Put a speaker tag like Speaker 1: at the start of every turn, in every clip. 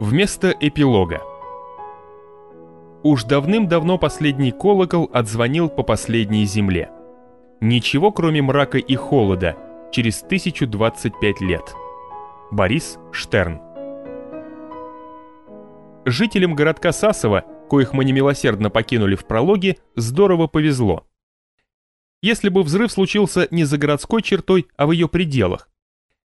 Speaker 1: Вместо эпилога. Уж давным-давно последний колокол отзвонил по последней земле. Ничего, кроме мрака и холода, через 1025 лет. Борис Штерн. Жителям городка Сасово, коих мы немилосердно покинули в прологе, здорово повезло. Если бы взрыв случился не за городской чертой, а в ее пределах,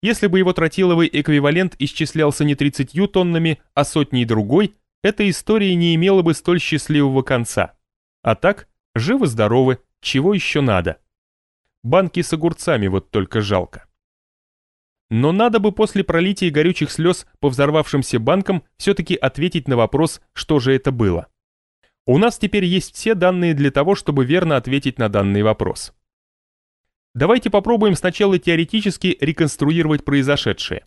Speaker 1: если бы его тротиловый эквивалент исчислялся не 30 тоннами, а сотней другой, эта история не имела бы столь счастливого конца. А так, живы-здоровы, чего еще надо? Банки с огурцами вот только жалко. Но надо бы после пролития горючих слез по взорвавшимся банкам все-таки ответить на вопрос, что же это было. У нас теперь есть все данные для того, чтобы верно ответить на данный вопрос. Давайте попробуем сначала теоретически реконструировать произошедшее.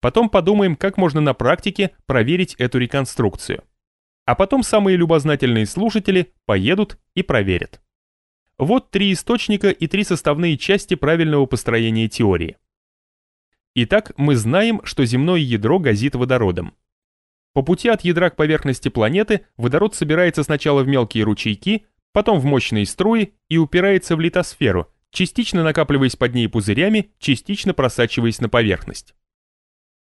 Speaker 1: Потом подумаем, как можно на практике проверить эту реконструкцию. А потом самые любознательные слушатели поедут и проверят. Вот три источника и три составные части правильного построения теории. Итак, мы знаем, что земное ядро газит водородом. По пути от ядра к поверхности планеты водород собирается сначала в мелкие ручейки, потом в мощные струи и упирается в литосферу – частично накапливаясь под ней пузырями, частично просачиваясь на поверхность.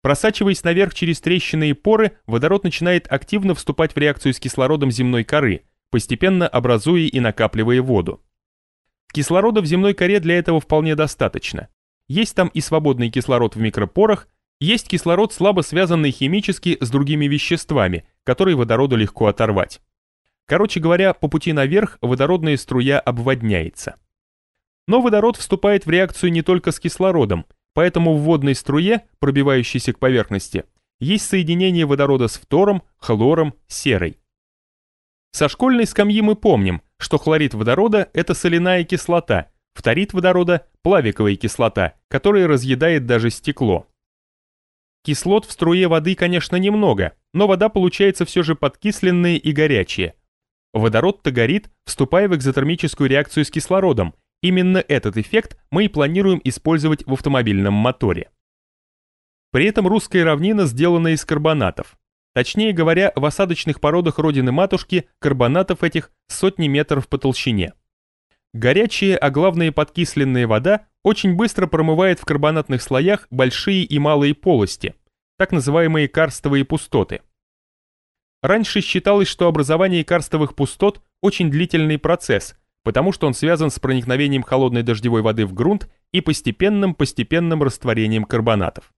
Speaker 1: Просачиваясь наверх через трещины и поры, водород начинает активно вступать в реакцию с кислородом земной коры, постепенно образуя и накапливая воду. Кислорода в земной коре для этого вполне достаточно. Есть там и свободный кислород в микропорах, есть кислород, слабо связанный химически с другими веществами, которые водороду легко оторвать. Короче говоря, по пути наверх водородная струя обводняется. Но водород вступает в реакцию не только с кислородом, поэтому в водной струе, пробивающейся к поверхности, есть соединение водорода с фтором, хлором, серой. Со школьной скамьи мы помним, что хлорид водорода – это соляная кислота, фторид водорода – плавиковая кислота, которая разъедает даже стекло. Кислот в струе воды, конечно, немного, но вода получается все же подкисленная и горячая. Водород-то горит, вступая в экзотермическую реакцию с кислородом, Именно этот эффект мы и планируем использовать в автомобильном моторе. При этом русская равнина сделана из карбонатов. Точнее говоря, в осадочных породах родины-матушки карбонатов этих сотни метров по толщине. Горячая, а главное подкисленная вода очень быстро промывает в карбонатных слоях большие и малые полости, так называемые карстовые пустоты. Раньше считалось, что образование карстовых пустот очень длительный процесс – потому что он связан с проникновением холодной дождевой воды в грунт и постепенным-постепенным растворением карбонатов.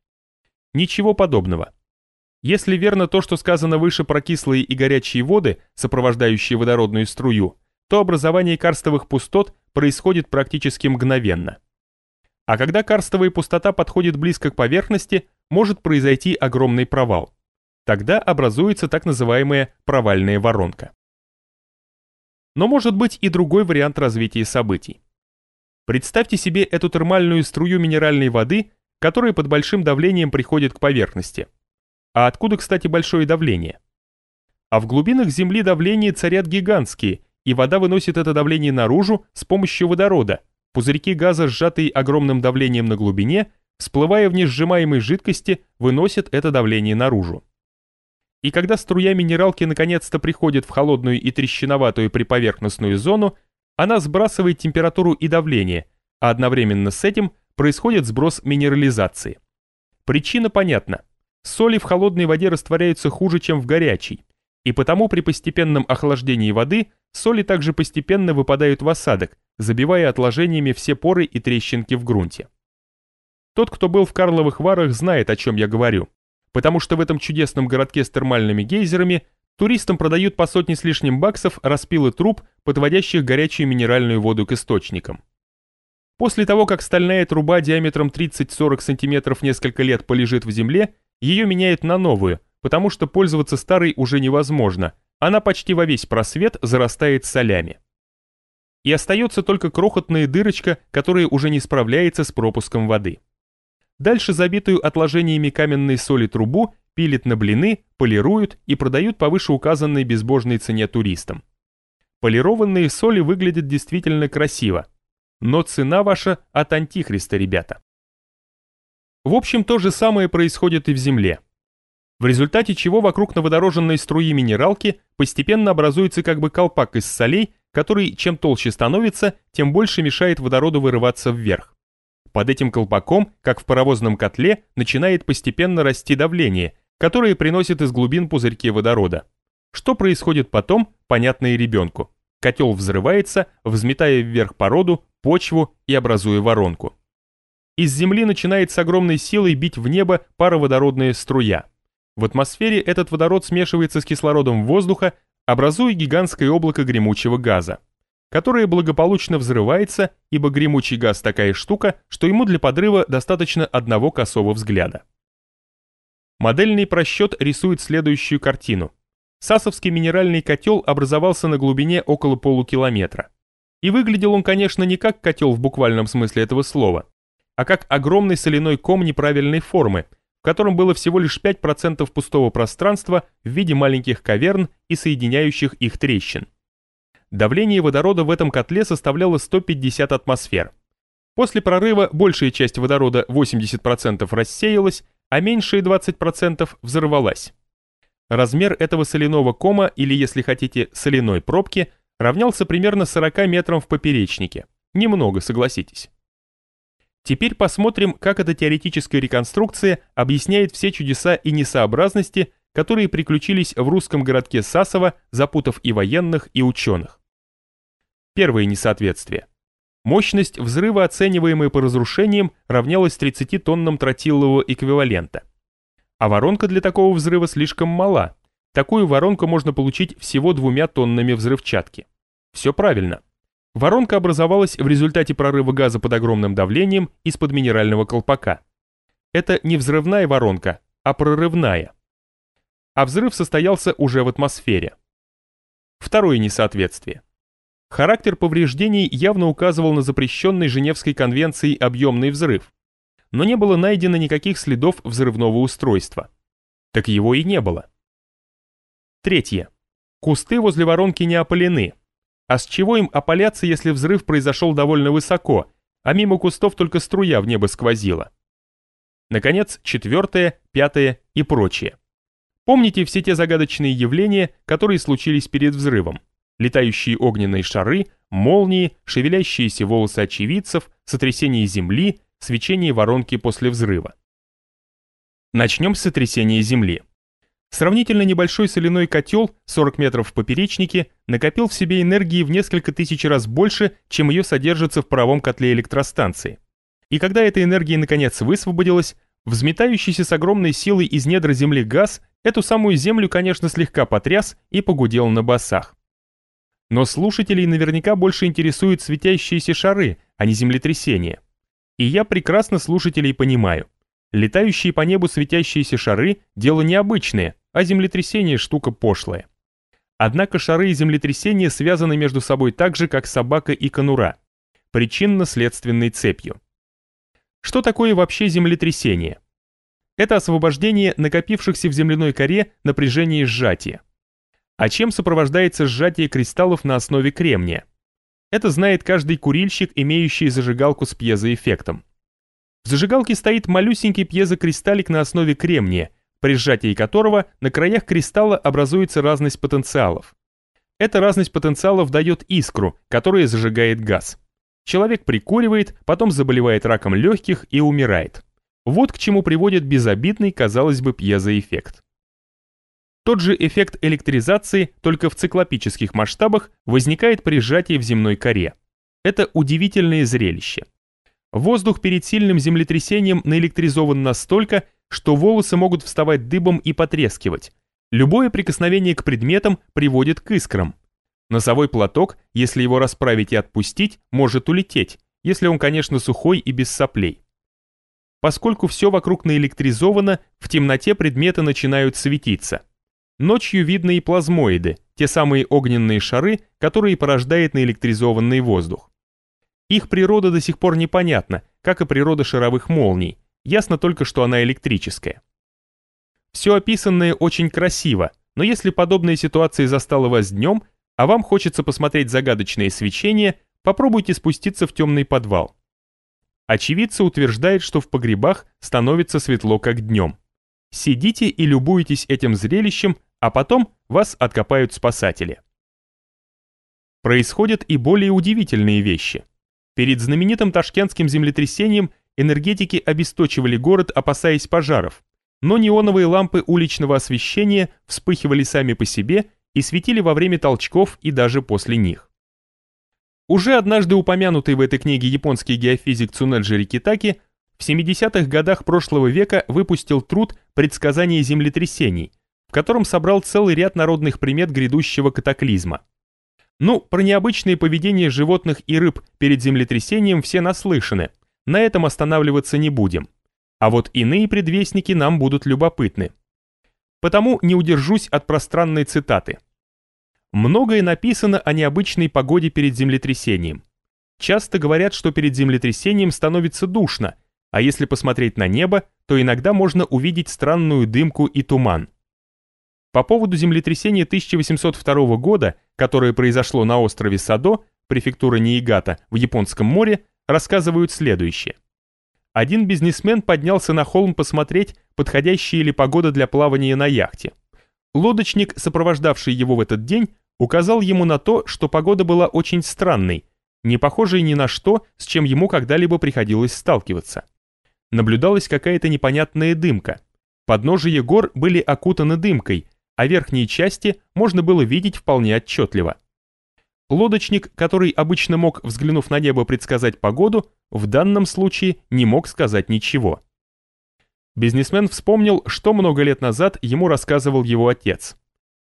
Speaker 1: Ничего подобного. Если верно то, что сказано выше про кислые и горячие воды, сопровождающие водородную струю, то образование карстовых пустот происходит практически мгновенно. А когда карстовая пустота подходит близко к поверхности, может произойти огромный провал. Тогда образуется так называемая провальная воронка. Но может быть и другой вариант развития событий. Представьте себе эту термальную струю минеральной воды, которая под большим давлением приходит к поверхности. А откуда, кстати, большое давление? А в глубинах Земли давления царят гигантские, и вода выносит это давление наружу с помощью водорода. Пузырьки газа, сжатые огромным давлением на глубине, всплывая в несжимаемой жидкости, выносят это давление наружу. И когда струя минералки наконец-то приходит в холодную и трещиноватую приповерхностную зону, она сбрасывает температуру и давление, а одновременно с этим происходит сброс минерализации. Причина понятна. Соли в холодной воде растворяются хуже, чем в горячей, и потому при постепенном охлаждении воды соли также постепенно выпадают в осадок, забивая отложениями все поры и трещинки в грунте. Тот, кто был в Карловых Варах, знает, о чем я говорю потому что в этом чудесном городке с термальными гейзерами туристам продают по сотне с лишним баксов распилы труб, подводящих горячую минеральную воду к источникам. После того, как стальная труба диаметром 30-40 см несколько лет полежит в земле, ее меняют на новую, потому что пользоваться старой уже невозможно, она почти во весь просвет зарастает солями. И остается только крохотная дырочка, которая уже не справляется с пропуском воды. Дальше забитую отложениями каменной соли трубу пилят на блины, полируют и продают по вышеуказанной безбожной цене туристам. Полированные соли выглядят действительно красиво, но цена ваша от антихриста, ребята. В общем, то же самое происходит и в Земле. в результате чего вокруг новодороженной струи минералки постепенно образуется как бы колпак из солей, который чем толще становится, тем больше мешает водороду вырываться вверх. Под этим колпаком, как в паровозном котле, начинает постепенно расти давление, которое приносит из глубин пузырьки водорода. Что происходит потом, понятно и ребенку. Котел взрывается, взметая вверх породу, почву и образуя воронку. Из земли начинает с огромной силой бить в небо пароводородная струя. В атмосфере этот водород смешивается с кислородом воздуха, образуя гигантское облако гремучего газа, которое благополучно взрывается, ибо гремучий газ такая штука, что ему для подрыва достаточно одного косого взгляда. Модельный просчет рисует следующую картину. Сасовский минеральный котел образовался на глубине около полукилометра. И выглядел он, конечно, не как котел в буквальном смысле этого слова, а как огромный соляной ком неправильной формы, в котором было всего лишь 5% пустого пространства в виде маленьких каверн и соединяющих их трещин. Давление водорода в этом котле составляло 150 атмосфер. После прорыва большая часть водорода 80% рассеялась, а меньшая 20% взорвалась. Размер этого соляного кома, или если хотите, соляной пробки, равнялся примерно 40 метрам в поперечнике. Немного, согласитесь. Теперь посмотрим, как эта теоретическая реконструкция объясняет все чудеса и несообразности, которые приключились в русском городке Сасово, запутав и военных, и ученых. Первое несоответствие. Мощность взрыва, оцениваемая по разрушениям, равнялась 30 тоннам тротилового эквивалента. А воронка для такого взрыва слишком мала. Такую воронку можно получить всего двумя тоннами взрывчатки. Все правильно. Воронка образовалась в результате прорыва газа под огромным давлением из-под минерального колпака. Это не взрывная воронка, а прорывная. А взрыв состоялся уже в атмосфере. Второе несоответствие. Характер повреждений явно указывал на запрещенный Женевской конвенцией объемный взрыв но не было найдено никаких следов взрывного устройства. Так его и не было. Третье. Кусты возле воронки не опалены. А с чего им опаляться, если взрыв произошел довольно высоко, а мимо кустов только струя в небо сквозила? Наконец, четвертое, пятое и прочее. Помните все те загадочные явления, которые случились перед взрывом? Летающие огненные шары, молнии, шевелящиеся волосы очевидцев, сотрясение земли, свечение воронки после взрыва. Начнем с сотрясения Земли. Сравнительно небольшой соляной котел, 40 метров в поперечнике, накопил в себе энергии в несколько тысяч раз больше, чем ее содержится в паровом котле электростанции. И когда эта энергия наконец высвободилась, взметающийся с огромной силой из недр Земли газ эту самую Землю, конечно, слегка потряс и погудел на басах. Но слушателей наверняка больше интересуют светящиеся шары, а не землетрясения. И я прекрасно слушателей понимаю. Летающие по небу светящиеся шары – дело необычное, а землетрясение – штука пошлая. Однако шары и землетрясения связаны между собой так же, как собака и конура, причинно-следственной цепью. Что такое вообще землетрясение? Это освобождение накопившихся в земляной коре напряжения сжатия. А чем сопровождается сжатие кристаллов на основе кремния? Это знает каждый курильщик, имеющий зажигалку с пьезоэффектом. В зажигалке стоит малюсенький пьезокристаллик на основе кремния, при сжатии которого на краях кристалла образуется разность потенциалов. Эта разность потенциалов дает искру, которая зажигает газ. Человек прикуривает, потом заболевает раком легких и умирает. Вот к чему приводит безобидный, казалось бы, пьезоэффект. Тот же эффект электризации, только в циклопических масштабах, возникает при сжатии в земной коре. Это удивительное зрелище. Воздух перед сильным землетрясением наэлектризован настолько, что волосы могут вставать дыбом и потрескивать. Любое прикосновение к предметам приводит к искрам. Носовой платок, если его расправить и отпустить, может улететь, если он, конечно, сухой и без соплей. Поскольку все вокруг наэлектризовано, в темноте предметы начинают светиться. Ночью видны и плазмоиды, те самые огненные шары, которые порождает наэлектризованный воздух. Их природа до сих пор непонятна, как и природа шаровых молний, ясно только, что она электрическая. Все описанное очень красиво, но если подобная ситуация застала вас днем, а вам хочется посмотреть загадочное свечение, попробуйте спуститься в темный подвал. Очевидцы утверждают, что в погребах становится светло как днем. сидите и любуетесь этим зрелищем, а потом вас откопают спасатели. Происходят и более удивительные вещи. Перед знаменитым ташкентским землетрясением энергетики обесточивали город, опасаясь пожаров, но неоновые лампы уличного освещения вспыхивали сами по себе и светили во время толчков и даже после них. Уже однажды упомянутый в этой книге японский геофизик Цунеджи Рикитаки в 70-х годах прошлого века выпустил труд «Предсказание землетрясений», в котором собрал целый ряд народных примет грядущего катаклизма. Ну, про необычное поведение животных и рыб перед землетрясением все наслышаны, на этом останавливаться не будем. А вот иные предвестники нам будут любопытны. Потому не удержусь от пространной цитаты. Многое написано о необычной погоде перед землетрясением. Часто говорят, что перед землетрясением становится душно, а если посмотреть на небо, то иногда можно увидеть странную дымку и туман. По поводу землетрясения 1802 года, которое произошло на острове Садо, префектура Ниигата, в Японском море, рассказывают следующее. Один бизнесмен поднялся на холм посмотреть, подходящая ли погода для плавания на яхте. Лодочник, сопровождавший его в этот день, указал ему на то, что погода была очень странной, не похожей ни на что, с чем ему когда-либо приходилось сталкиваться. Наблюдалась какая-то непонятная дымка. Подножие гор были окутаны дымкой, а верхние части можно было видеть вполне отчетливо. Лодочник, который обычно мог, взглянув на небо, предсказать погоду, в данном случае не мог сказать ничего. Бизнесмен вспомнил, что много лет назад ему рассказывал его отец.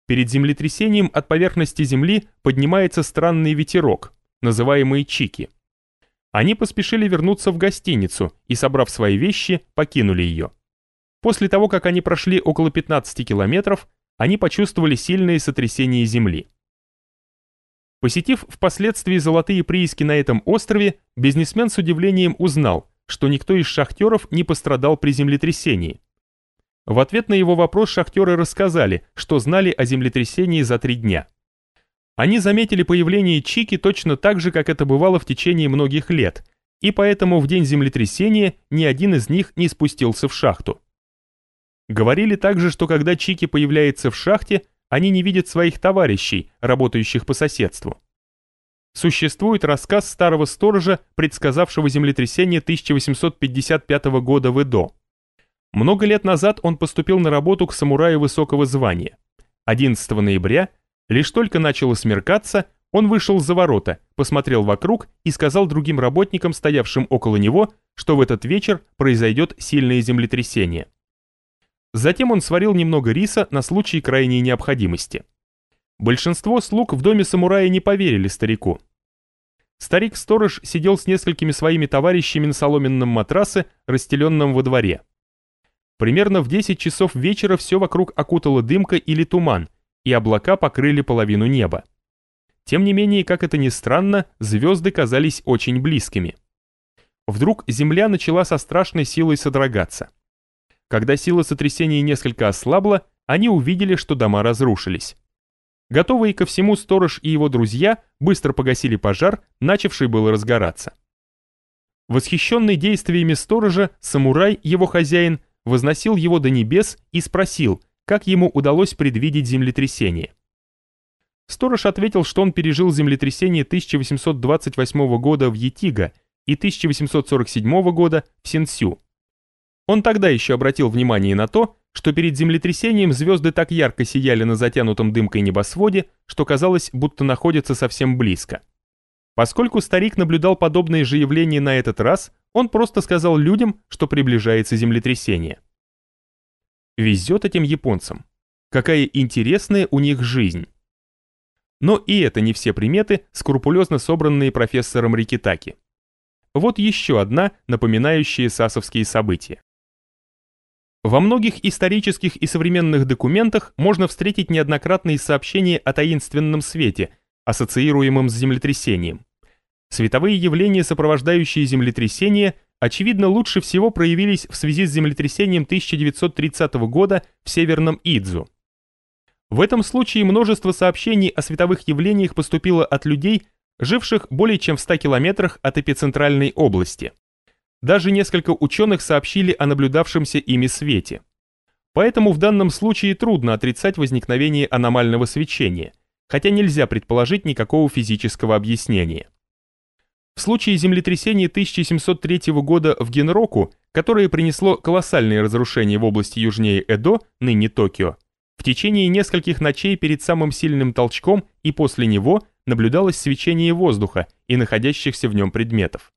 Speaker 1: Перед землетрясением от поверхности земли поднимается странный ветерок, называемый чики. Они поспешили вернуться в гостиницу и, собрав свои вещи, покинули ее. После того, как они прошли около 15 километров, они почувствовали сильные сотрясения земли. Посетив впоследствии золотые прииски на этом острове, бизнесмен с удивлением узнал, что никто из шахтеров не пострадал при землетрясении. В ответ на его вопрос шахтеры рассказали, что знали о землетрясении за три дня. Они заметили появление Чики точно так же, как это бывало в течение многих лет, и поэтому в день землетрясения ни один из них не спустился в шахту. Говорили также, что когда Чики появляется в шахте, они не видят своих товарищей, работающих по соседству. Существует рассказ старого сторожа, предсказавшего землетрясение 1855 года в Эдо. Много лет назад он поступил на работу к самураю высокого звания. 11 ноября, лишь только начало смеркаться, он вышел за ворота, посмотрел вокруг и сказал другим работникам, стоявшим около него, что в этот вечер произойдет сильное землетрясение. Затем он сварил немного риса на случай крайней необходимости. Большинство слуг в доме самурая не поверили старику. Старик-сторож сидел с несколькими своими товарищами на соломенном матрасе, расстеленном во дворе. Примерно в 10 часов вечера все вокруг окутало дымка или туман, и облака покрыли половину неба. Тем не менее, как это ни странно, звезды казались очень близкими. Вдруг земля начала со страшной силой содрогаться. Когда сила сотрясения несколько ослабла, они увидели, что дома разрушились. Готовые ко всему сторож и его друзья быстро погасили пожар, начавший было разгораться. Восхищенный действиями сторожа, самурай, его хозяин, возносил его до небес и спросил, как ему удалось предвидеть землетрясение. Сторож ответил, что он пережил землетрясение 1828 года в Етига и 1847 года в Синсю. Он тогда еще обратил внимание на то, что перед землетрясением звезды так ярко сияли на затянутом дымкой небосводе, что казалось, будто находятся совсем близко. Поскольку старик наблюдал подобные же явления на этот раз, он просто сказал людям, что приближается землетрясение. Везет этим японцам. Какая интересная у них жизнь. Но и это не все приметы, скрупулезно собранные профессором Рикитаки. Вот еще одна, напоминающая сасовские события. Во многих исторических и современных документах можно встретить неоднократные сообщения о таинственном свете, ассоциируемом с землетрясением. Световые явления, сопровождающие землетрясение, очевидно лучше всего проявились в связи с землетрясением 1930 года в Северном Идзу. В этом случае множество сообщений о световых явлениях поступило от людей, живших более чем в 100 километрах от эпицентральной области. Даже несколько ученых сообщили о наблюдавшемся ими свете. Поэтому в данном случае трудно отрицать возникновение аномального свечения, хотя нельзя предположить никакого физического объяснения. В случае землетрясения 1703 года в Генроку, которое принесло колоссальные разрушения в области южнее Эдо, ныне Токио, в течение нескольких ночей перед самым сильным толчком и после него наблюдалось свечение воздуха и находящихся в нем предметов.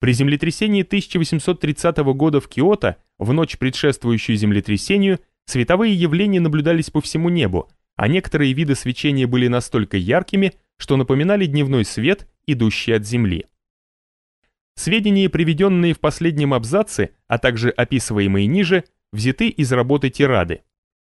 Speaker 1: При землетрясении 1830 года в Киото, в ночь предшествующую землетрясению, световые явления наблюдались по всему небу, а некоторые виды свечения были настолько яркими, что напоминали дневной свет, идущий от Земли. Сведения, приведенные в последнем абзаце, а также описываемые ниже, взяты из работы Тирады.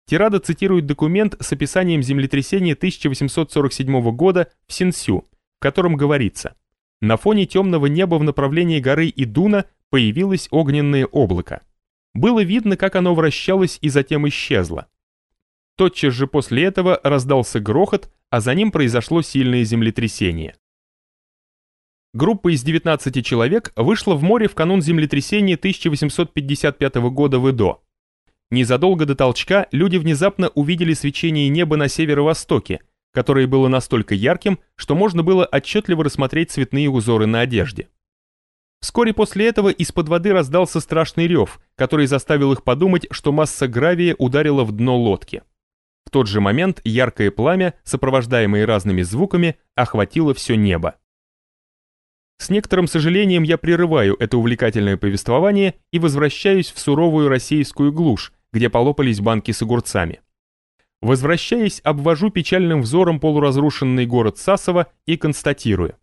Speaker 1: Тирада цитирует документ с описанием землетрясения 1847 года в Синсю, в котором говорится «На фоне темного неба в направлении горы Идуна появилось огненное облако. Было видно, как оно вращалось и затем исчезло. Тотчас же после этого раздался грохот, а за ним произошло сильное землетрясение. Группа из 19 человек вышла в море в канун землетрясения 1855 года в Идо. Незадолго до толчка люди внезапно увидели свечение неба на северо-востоке, которое было настолько ярким, что можно было отчетливо рассмотреть цветные узоры на одежде. Вскоре после этого из-под воды раздался страшный рев, который заставил их подумать, что масса гравия ударила в дно лодки. В тот же момент яркое пламя, сопровождаемое разными звуками, охватило все небо. С некоторым сожалением я прерываю это увлекательное повествование и возвращаюсь в суровую российскую глушь, где полопались банки с огурцами. Возвращаясь, обвожу печальным взором полуразрушенный город Сасово и констатирую.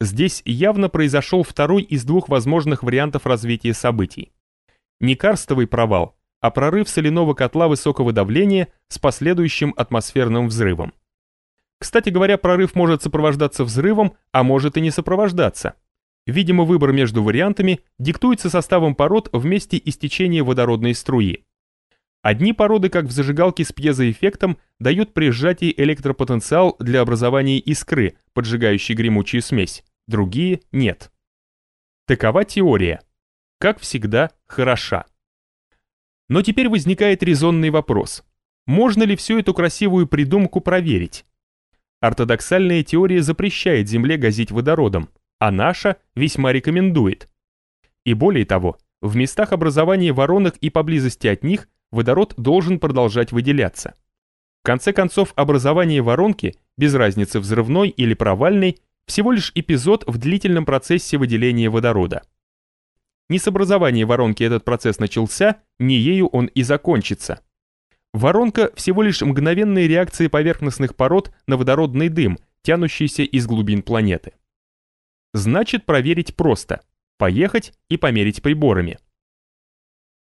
Speaker 1: Здесь явно произошел второй из двух возможных вариантов развития событий. Не карстовый провал, а прорыв соляного котла высокого давления с последующим атмосферным взрывом. Кстати говоря, прорыв может сопровождаться взрывом, а может и не сопровождаться. Видимо, выбор между вариантами диктуется составом пород в месте истечения водородной струи. Одни породы, как в зажигалке с пьезоэффектом, дают при сжатии электропотенциал для образования искры, поджигающей гремучую смесь, другие – нет. Такова теория. Как всегда, хороша. Но теперь возникает резонный вопрос. Можно ли всю эту красивую придумку проверить? Ортодоксальная теория запрещает Земле газить водородом, а наша весьма рекомендует. И более того, в местах образования воронок и поблизости от них водород должен продолжать выделяться. В конце концов, образование воронки, без разницы взрывной или провальной, всего лишь эпизод в длительном процессе выделения водорода. Ни с образования воронки этот процесс начался, ни ею он и закончится. Воронка – всего лишь мгновенные реакции поверхностных пород на водородный дым, тянущийся из глубин планеты. Значит, проверить просто – поехать и померить приборами.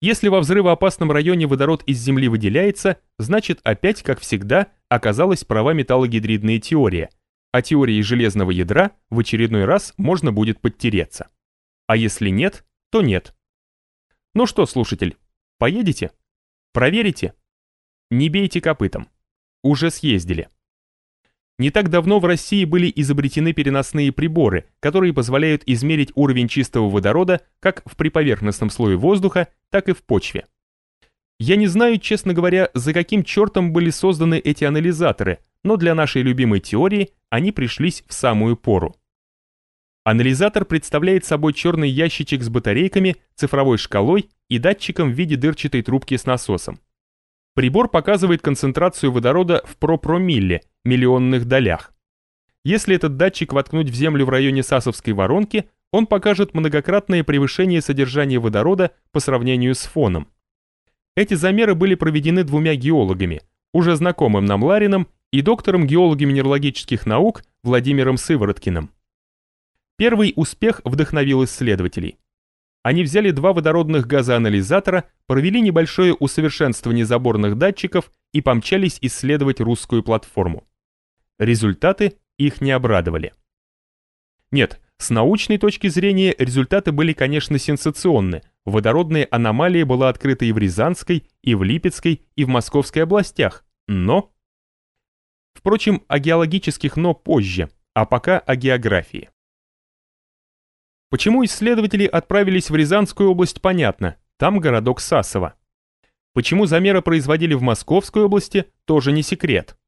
Speaker 1: Если во взрывоопасном районе водород из Земли выделяется, значит опять, как всегда, оказалась права металлогидридная теория, а теорией железного ядра в очередной раз можно будет подтереться. А если нет, то нет. Ну что, слушатель, поедете? Проверите? Не бейте копытом. Уже съездили. Не так давно в России были изобретены переносные приборы, которые позволяют измерить уровень чистого водорода как в приповерхностном слое воздуха, так и в почве. Я не знаю, честно говоря, за каким чертом были созданы эти анализаторы, но для нашей любимой теории они пришлись в самую пору. Анализатор представляет собой черный ящичек с батарейками, цифровой шкалой и датчиком в виде дырчатой трубки с насосом. Прибор показывает концентрацию водорода в пропромилле, миллионных долях. Если этот датчик воткнуть в землю в районе Сасовской воронки, он покажет многократное превышение содержания водорода по сравнению с фоном. Эти замеры были проведены двумя геологами, уже знакомым нам Ларином и доктором геологи-минералогических наук Владимиром Сывороткиным. Первый успех вдохновил исследователей. Они взяли два водородных газоанализатора, провели небольшое усовершенствование заборных датчиков и помчались исследовать русскую платформу. Результаты их не обрадовали. Нет, с научной точки зрения результаты были, конечно, сенсационны. Водородная аномалия была открыта и в Рязанской, и в Липецкой, и в Московской областях, но... Впрочем, о геологических «но» позже, а пока о географии. Почему исследователи отправились в Рязанскую область, понятно, там городок Сасово. Почему замеры производили в Московской области, тоже не секрет.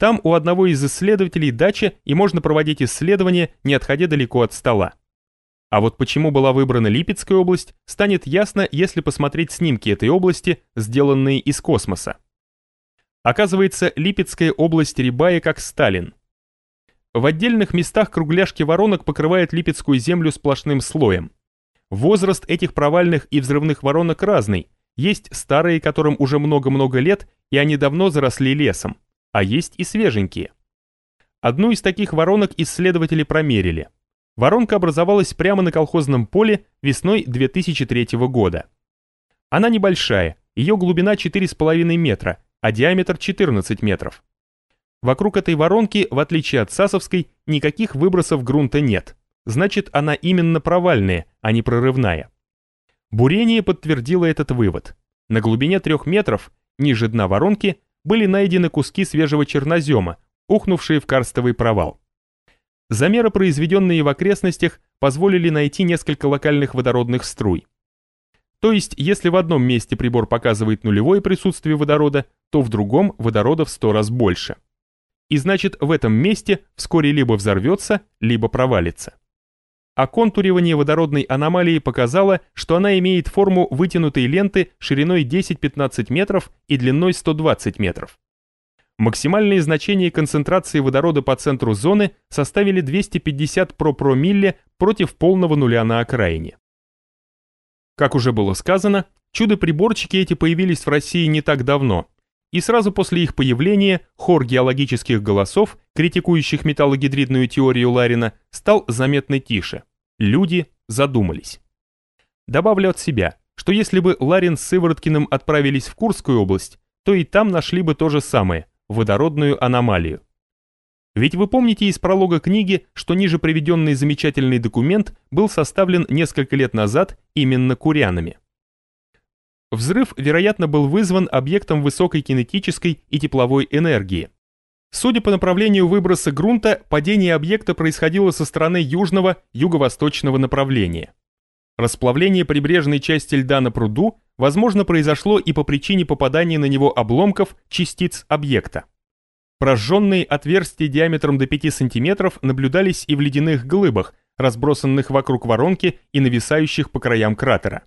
Speaker 1: Там у одного из исследователей дача, и можно проводить исследования, не отходя далеко от стола. А вот почему была выбрана Липецкая область, станет ясно, если посмотреть снимки этой области, сделанные из космоса. Оказывается, Липецкая область рябая как Сталин. В отдельных местах кругляшки воронок покрывают Липецкую землю сплошным слоем. Возраст этих провальных и взрывных воронок разный. Есть старые, которым уже много-много лет, и они давно заросли лесом а есть и свеженькие. Одну из таких воронок исследователи промерили. Воронка образовалась прямо на колхозном поле весной 2003 года. Она небольшая, ее глубина 4,5 метра, а диаметр 14 метров. Вокруг этой воронки, в отличие от Сасовской, никаких выбросов грунта нет. Значит, она именно провальная, а не прорывная. Бурение подтвердило этот вывод. На глубине 3 метров, ниже дна воронки, были найдены куски свежего чернозема, ухнувшие в карстовый провал. Замеры, произведенные в окрестностях, позволили найти несколько локальных водородных струй. То есть, если в одном месте прибор показывает нулевое присутствие водорода, то в другом водорода в 100 раз больше. И значит, в этом месте вскоре либо взорвется, либо провалится а контуривание водородной аномалии показало, что она имеет форму вытянутой ленты шириной 10-15 метров и длиной 120 метров. Максимальные значения концентрации водорода по центру зоны составили 250 пропромилле против полного нуля на окраине. Как уже было сказано, чудо-приборчики эти появились в России не так давно, и сразу после их появления хор геологических голосов, критикующих металлогидридную теорию Ларина, стал заметно тише люди задумались. Добавлю от себя, что если бы Ларин с Сывороткиным отправились в Курскую область, то и там нашли бы то же самое – водородную аномалию. Ведь вы помните из пролога книги, что ниже приведенный замечательный документ был составлен несколько лет назад именно курянами. Взрыв, вероятно, был вызван объектом высокой кинетической и тепловой энергии, Судя по направлению выброса грунта, падение объекта происходило со стороны южного, юго-восточного направления. Расплавление прибрежной части льда на пруду, возможно, произошло и по причине попадания на него обломков частиц объекта. Прожженные отверстия диаметром до 5 см наблюдались и в ледяных глыбах, разбросанных вокруг воронки и нависающих по краям кратера.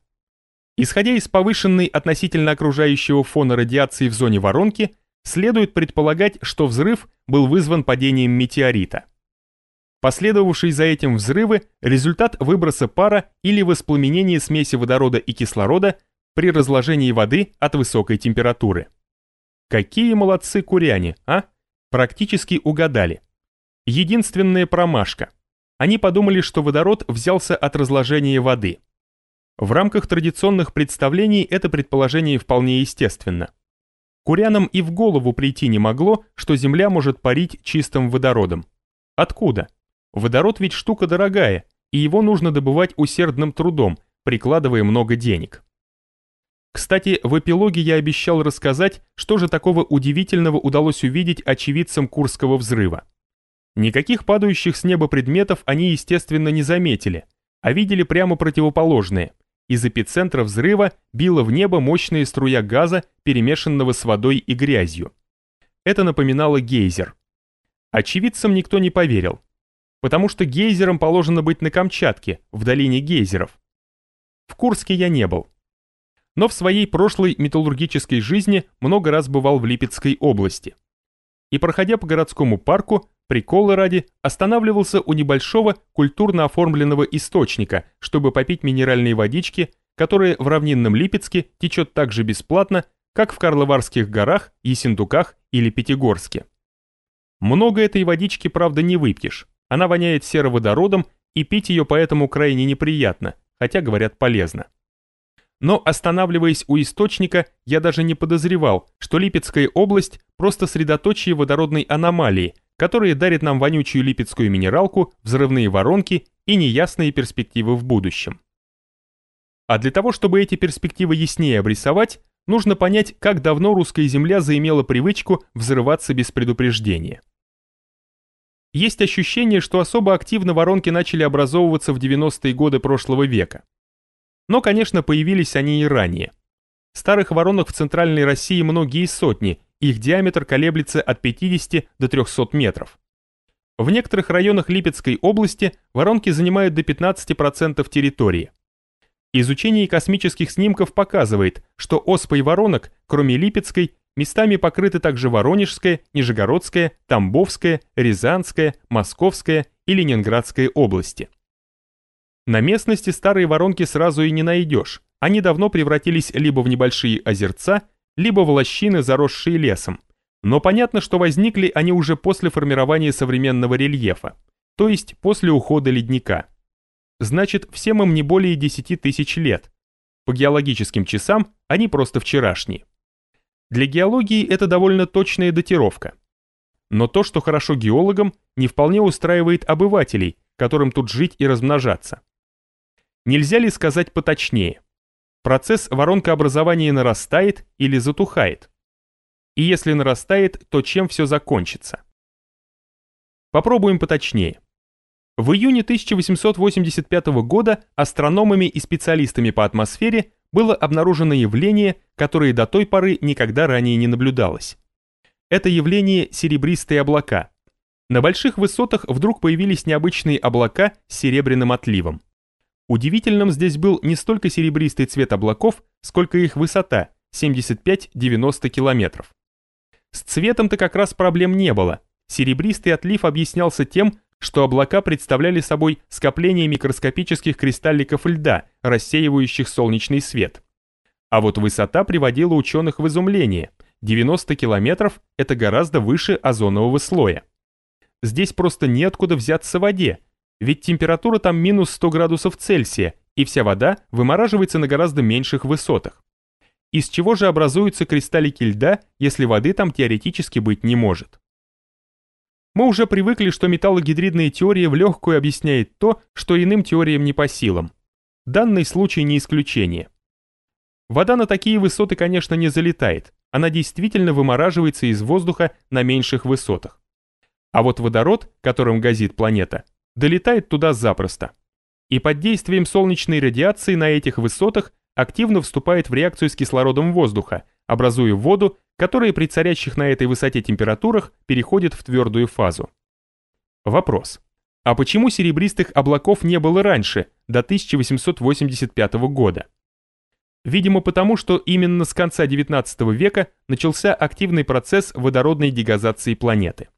Speaker 1: Исходя из повышенной относительно окружающего фона радиации в зоне воронки, следует предполагать, что взрыв был вызван падением метеорита. Последовавшие за этим взрывы – результат выброса пара или воспламенения смеси водорода и кислорода при разложении воды от высокой температуры. Какие молодцы куряне, а? Практически угадали. Единственная промашка. Они подумали, что водород взялся от разложения воды. В рамках традиционных представлений это предположение вполне естественно. Курянам и в голову прийти не могло, что Земля может парить чистым водородом. Откуда? Водород ведь штука дорогая, и его нужно добывать усердным трудом, прикладывая много денег. Кстати, в эпилоге я обещал рассказать, что же такого удивительного удалось увидеть очевидцам Курского взрыва. Никаких падающих с неба предметов они, естественно, не заметили, а видели прямо противоположные. Из эпицентра взрыва била в небо мощная струя газа, перемешанного с водой и грязью. Это напоминало гейзер. Очевидцам никто не поверил, потому что гейзерам положено быть на Камчатке, в долине гейзеров. В Курске я не был. Но в своей прошлой металлургической жизни много раз бывал в Липецкой области. И проходя по городскому парку, приколы ради, останавливался у небольшого культурно оформленного источника, чтобы попить минеральные водички, которая в равнинном Липецке течет так же бесплатно, как в Карловарских горах, Ессентуках или Пятигорске. Много этой водички, правда, не выпьешь. Она воняет сероводородом, и пить ее поэтому крайне неприятно, хотя, говорят, полезно. Но останавливаясь у источника, я даже не подозревал, что Липецкая область просто средоточие водородной аномалии, которые дарят нам вонючую липецкую минералку, взрывные воронки и неясные перспективы в будущем. А для того, чтобы эти перспективы яснее обрисовать, нужно понять, как давно русская земля заимела привычку взрываться без предупреждения. Есть ощущение, что особо активно воронки начали образовываться в 90-е годы прошлого века. Но, конечно, появились они и ранее. Старых воронок в центральной России многие сотни, их диаметр колеблется от 50 до 300 метров. В некоторых районах Липецкой области воронки занимают до 15% территории. Изучение космических снимков показывает, что оспой воронок, кроме Липецкой, местами покрыты также Воронежская, Нижегородская, Тамбовская, Рязанская, Московская и Ленинградская области. На местности старые воронки сразу и не найдешь, они давно превратились либо в небольшие озерца, либо в лощины, заросшие лесом. Но понятно, что возникли они уже после формирования современного рельефа, то есть после ухода ледника. Значит, всем им не более 10 тысяч лет. По геологическим часам они просто вчерашние. Для геологии это довольно точная датировка. Но то, что хорошо геологам, не вполне устраивает обывателей, которым тут жить и размножаться. Нельзя ли сказать поточнее? Процесс воронкообразования нарастает или затухает? И если нарастает, то чем все закончится? Попробуем поточнее. В июне 1885 года астрономами и специалистами по атмосфере было обнаружено явление, которое до той поры никогда ранее не наблюдалось. Это явление серебристые облака. На больших высотах вдруг появились необычные облака с серебряным отливом. Удивительным здесь был не столько серебристый цвет облаков, сколько их высота – 75-90 километров. С цветом-то как раз проблем не было. Серебристый отлив объяснялся тем, что облака представляли собой скопление микроскопических кристалликов льда, рассеивающих солнечный свет. А вот высота приводила ученых в изумление. 90 километров – это гораздо выше озонового слоя. Здесь просто неоткуда взяться воде, ведь температура там минус 100 градусов Цельсия, и вся вода вымораживается на гораздо меньших высотах. Из чего же образуются кристаллики льда, если воды там теоретически быть не может? Мы уже привыкли, что металлогидридная теория в легкую объясняет то, что иным теориям не по силам. Данный случай не исключение. Вода на такие высоты, конечно, не залетает, она действительно вымораживается из воздуха на меньших высотах. А вот водород, которым газит планета, долетает туда запросто. И под действием солнечной радиации на этих высотах активно вступает в реакцию с кислородом воздуха, образуя воду, которая при царящих на этой высоте температурах переходит в твердую фазу. Вопрос. А почему серебристых облаков не было раньше, до 1885 года? Видимо потому, что именно с конца XIX века начался активный процесс водородной дегазации планеты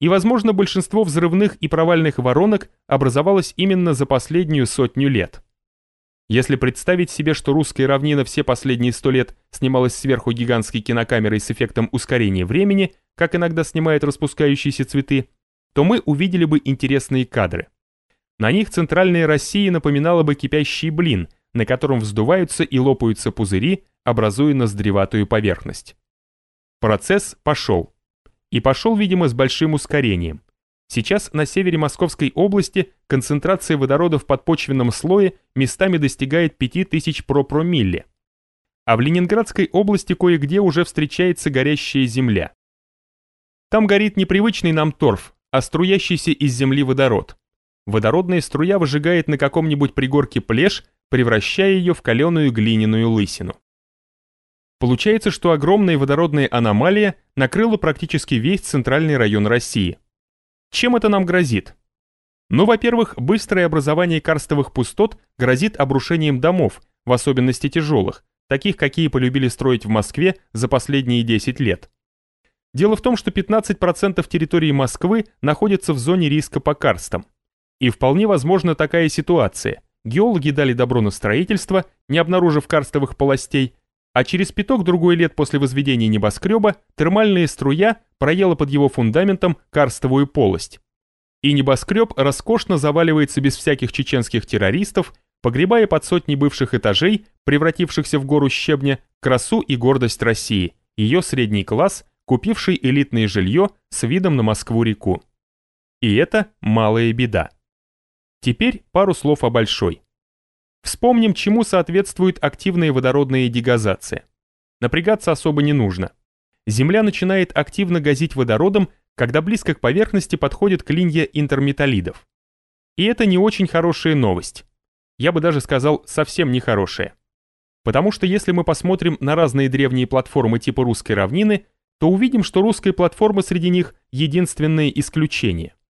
Speaker 1: и, возможно, большинство взрывных и провальных воронок образовалось именно за последнюю сотню лет. Если представить себе, что русская равнина все последние сто лет снималась сверху гигантской кинокамерой с эффектом ускорения времени, как иногда снимают распускающиеся цветы, то мы увидели бы интересные кадры. На них центральная Россия напоминала бы кипящий блин, на котором вздуваются и лопаются пузыри, образуя ноздреватую поверхность. Процесс пошел и пошел, видимо, с большим ускорением. Сейчас на севере Московской области концентрация водорода в подпочвенном слое местами достигает 5000 пропромилле. А в Ленинградской области кое-где уже встречается горящая земля. Там горит непривычный нам торф, а струящийся из земли водород. Водородная струя выжигает на каком-нибудь пригорке плешь, превращая ее в каленую глиняную лысину. Получается, что огромная водородная аномалия накрыла практически весь центральный район России. Чем это нам грозит? Ну, во-первых, быстрое образование карстовых пустот грозит обрушением домов, в особенности тяжелых, таких, какие полюбили строить в Москве за последние 10 лет. Дело в том, что 15% территории Москвы находится в зоне риска по карстам. И вполне возможна такая ситуация. Геологи дали добро на строительство, не обнаружив карстовых полостей, а через пяток-другой лет после возведения небоскреба термальная струя проела под его фундаментом карстовую полость. И небоскреб роскошно заваливается без всяких чеченских террористов, погребая под сотни бывших этажей, превратившихся в гору щебня, красу и гордость России, ее средний класс, купивший элитное жилье с видом на Москву-реку. И это малая беда. Теперь пару слов о большой. Вспомним, чему соответствует активная водородная дегазация. Напрягаться особо не нужно. Земля начинает активно газить водородом, когда близко к поверхности подходит клинья интерметаллидов. И это не очень хорошая новость. Я бы даже сказал, совсем не хорошая. Потому что если мы посмотрим на разные древние платформы типа русской равнины, то увидим, что русская платформа среди них единственное исключение.